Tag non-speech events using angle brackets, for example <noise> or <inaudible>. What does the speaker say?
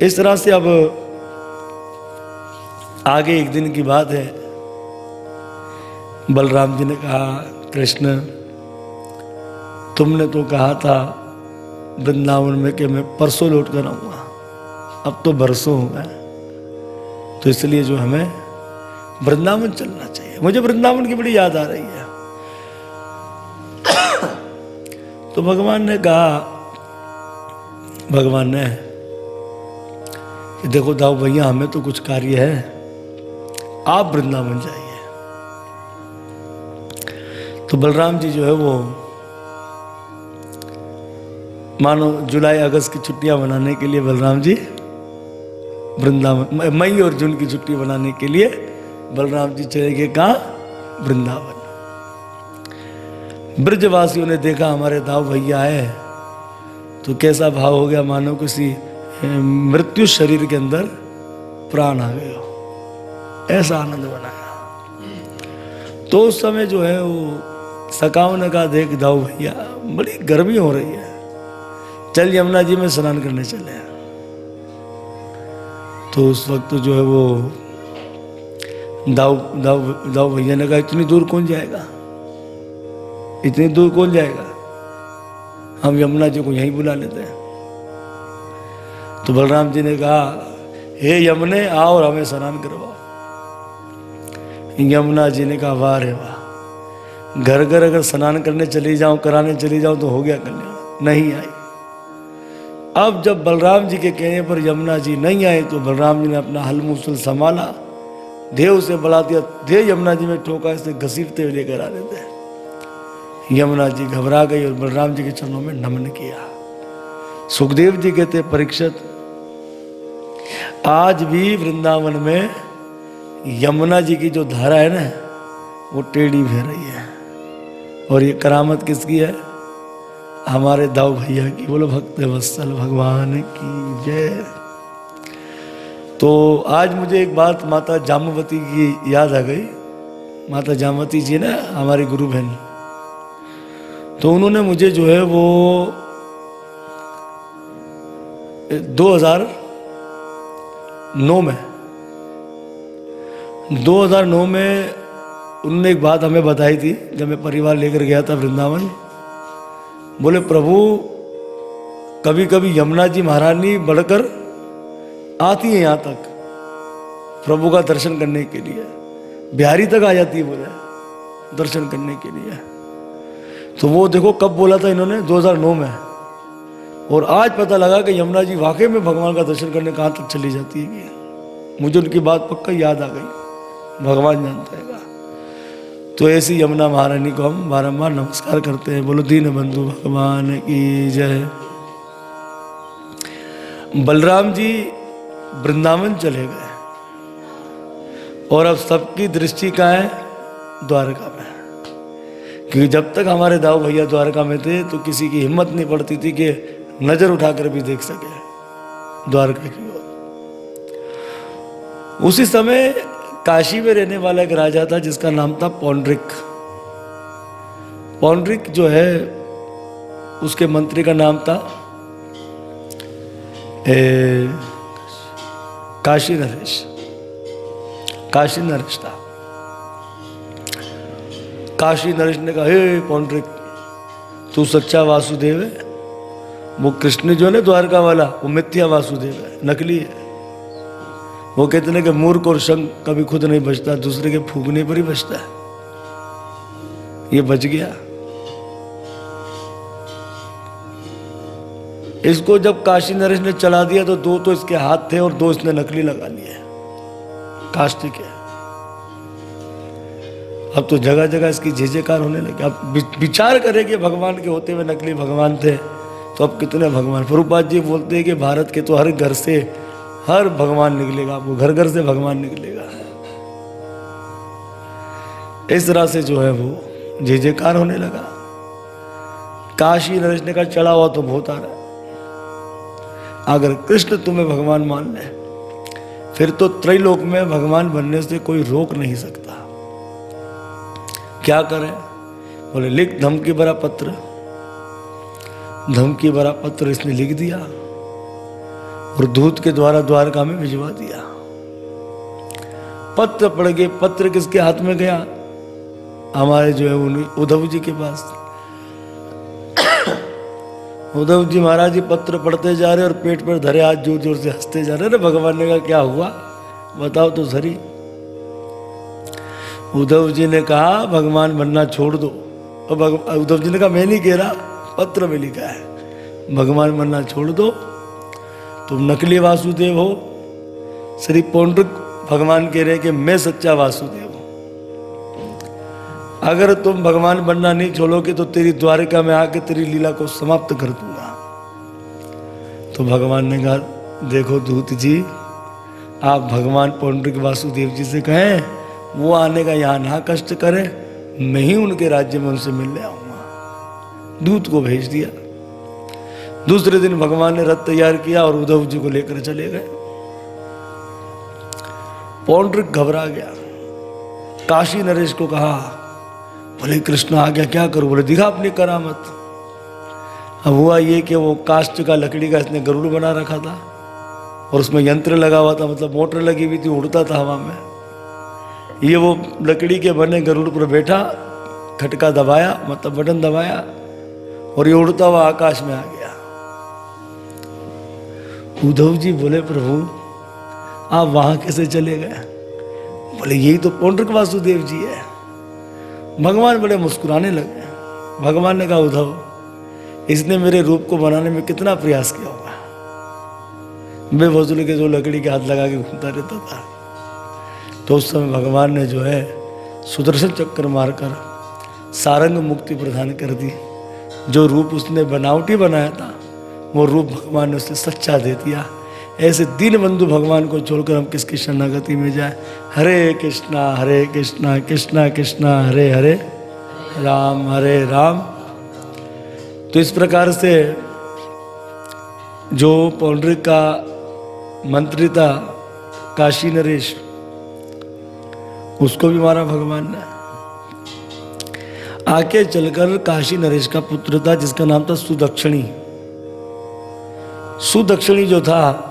इस तरह से अब आगे एक दिन की बात है। बलराम जी ने कहा, कृष्ण, तुमने तो कहा था वृंदावन में कि मैं परसों लौट कर आऊँगा। अब तो बरसों हो गए तो इसलिए जो हमें वृंदावन चलना चाहिए। मुझे वृंदावन की बड़ी याद आ रही है। <coughs> तो भगवान ने कहा, भगवान ने कि देखो दाऊ भैया, हमें तो कुछ कार्य है। आप वृंदावन जाइए। तो बलराम जी जो है वो, मानो जुलाई, अगस्त की छुट्टियाँ बनाने के लिए बलराम जी, वृंदावन मई और जून की छुट्टी बनाने के लिए बलराम जी चले गए कहा? वृंदावन। ब्रजवासियों ने देखा, हमारे दाऊ भैया आए तो कैसा भाव हो गया, मानो किसी मृत्यु शरीर के अंदर प्राण आ गए हो ऐसा आनंद बनाया तो उस समय जो है वो सकाव ने कहा देख दाऊ भैया, बड़ी गर्मी हो रही है। चल यमुना जी में स्नान करने चले तो उस वक्त जो है वो दाऊ दाऊ दाऊ भैया, ने कहा, इतनी दूर कौन जाएगा? इतनी दूर कौन जाएगा? हम यमुना जी को यहीं बुला लेते हैं। तो बलराम जी ने कहा, हे यमुने, आओ और हमें स्नान करवाओ. यमुना जी ने कहा, वाह रे वाह घर घर अगर स्नान करने चली जाऊँ, कराने चली जाऊँ तो हो गया कल्याण, नहीं आई। अब जब बलराम जी के कहने पर यमुना जी नहीं आए तो बलराम जी ने अपना हल मुसल संभाला, देव से बढ़ा दिया, दे यमुना जी, में ठोका इसे घसीटते हुए लेकर आ थे यमुना जी घबरा गई और बलराम जी के चरणों में नमन किया। सुखदेव जी कहते, परीक्षित आज भी वृंदावन में यमुना जी की जो धारा है ना, वो टेढ़ी बह रही है। और ये करामत किसकी है? हमारे दाऊ भैया की। बोलो, भक्त वत्सल भगवान की जय। तो आज मुझे एक बात माता जामवती की याद आ गई। माता जामवती जी ना, हमारी गुरु बहन। तो उन्होंने मुझे जो है वो 2009 में। 2009 में उन्होंने एक बात हमें बताई थी, जब मैं परिवार लेकर गया था वृंदावन। बोले, प्रभु कभी कभी यमुना जी महारानी बढ़कर आती है यहाँ तक प्रभु का दर्शन करने के लिए। बिहारी तक आ जाती है, बोले, दर्शन करने के लिए। तो वो देखो कब बोला था इन्होंने 2009 में। और आज पता लगा कि यमुना जी वाकई में भगवान का दर्शन करने कहाँ तक चली जाती है मुझे उनकी बात पक्का याद आ गई। भगवान जानता है। तो ऐसी यमुना महारानी को हम बारम्बार नमस्कार करते हैं। बोलो, दीन बंधु, भगवान की जय। बलराम जी वृंदावन चले गए। और अब सबकी दृष्टि कहाँ है? द्वारका में। क्योंकि जब तक हमारे दाऊ भैया द्वारका में थे तो किसी की हिम्मत नहीं पड़ती थी कि नज़र उठाकर भी देख सके द्वारका की ओर। उसी समय काशी में रहने वाला एक राजा था जिसका नाम था पौंड्रिक। पौंड्रिक जो है उसके मंत्री का नाम था ए, काशी नरेश। काशी नरेश था। काशी नरेश ने कहा हे पौंड्रिक तू सच्चा वासुदेव है। वो कृष्ण जो है ना द्वारका वाला, वो मिथ्या वासुदेव है, नकली है। वो कहते हैं कि मूर्ख और शंख कभी खुद नहीं बचता, दूसरे के फूकने पर ही बचता है। ये बच गया। इसको जब काशी नरेश ने चला दिया तो दो तो इसके हाथ थे और दो इसने नकली लगा लिए काष्टी के अब तो जगह जगह इसकी झेझेकार होने लगे। अब विचार करें कि भगवान के होते हुए नकली भगवान थे। तो अब कितने भगवान? प्रभुपाद जी बोलते हैं कि भारत के तो हर घर से हर भगवान निकलेगा, आपको घर घर से भगवान निकलेगा। इस तरह से जो है वो जय जयकार होने लगा। काशी नरेश ने कहा चढ़ा हुआ तो बहुत आ रहा है। अगर कृष्ण तुम्हें भगवान मान ले, फिर तो त्रैलोक में भगवान बनने से कोई रोक नहीं सकता। क्या करें? बोले, लिख धमकी भरा पत्र। धमकी भरा पत्र इसने लिख दिया और दूत के द्वारा द्वारका में भिजवा दिया। पत्र पड़ गए पत्र किसके हाथ में गया? हमारे जो है उन उद्धव जी के पास। <coughs> उद्धव जी महाराज जी पत्र पढ़ते जा रहे और पेट पर धरे हाथ ज़ोर ज़ोर से हँसते जा रहे अरे भगवान ने कहा, क्या हुआ? बताओ तो सही उद्धव जी ने कहा, भगवान बनना छोड़ दो। और उद्धव जी ने कहा, मैं नहीं कह रहा। पत्र में लिखा है, भगवान बनना छोड़ दो, तुम नकली वासुदेव हो। श्री पौंड्रिक भगवान कह रहे कि मैं सच्चा वासुदेव हूँ। अगर तुम भगवान बनना नहीं छोड़ोगे तो तेरी द्वारिका में आके तेरी लीला को समाप्त कर दूँगा। तो भगवान ने कहा, देखो दूत जी, आप भगवान पौंड्रिक वासुदेव जी से कहें, वो आने का यहाँ ना कष्ट करें, मैं ही उनके राज्य में उनसे मिलने आऊँगा दूत को भेज दिया। दूसरे दिन भगवान ने रथ तैयार किया और उद्धव जी को लेकर चले गए। पौंड्रिक घबरा गया। काशी नरेश को कहा बोले कृष्ण आ गया क्या करूँ? बोले, दिखा अपनी करामत। अब हुआ ये कि वो काष्ट का लकड़ी का इसने गरुड़ बना रखा था और उसमें यंत्र लगा हुआ था मतलब मोटर लगी हुई थी, उड़ता था हवा में। ये वो लकड़ी के बने गरुड़ पर बैठा, खटका दबाया मतलब बटन दबाया और ये उड़ता हुआ आकाश में आ गया। उद्धव जी बोले, प्रभु, आप वहाँ कैसे चले गए? बोले, यही तो पौंड्रिक वासुदेव जी है। भगवान बड़े मुस्कुराने लगे। भगवान ने कहा, उद्धव, इसने मेरे रूप को बनाने में कितना प्रयास किया होगा? मैं वजूल के जो लकड़ी के हाथ लगा के घूमता रहता था तो उस समय भगवान ने जो है सुदर्शन चक्कर मारकर सारंग मुक्ति प्रदान कर दी। जो रूप उसने बनावटी बनाया था, वो रूप भगवान ने उसे सच्चा दे दिया। ऐसे दीन बंधु भगवान को छोड़कर हम किसकी शरणागति में जाए? हरे कृष्णा हरे कृष्णा कृष्णा कृष्णा, हरे हरे, राम हरे, राम। तो इस प्रकार से जो पौंड्रिक का मंत्री था, काशी नरेश, उसको भी मारा भगवान ने। आके चलकर काशी नरेश का पुत्र था जिसका नाम था सुदक्षिणी। सुदक्षिणी जो था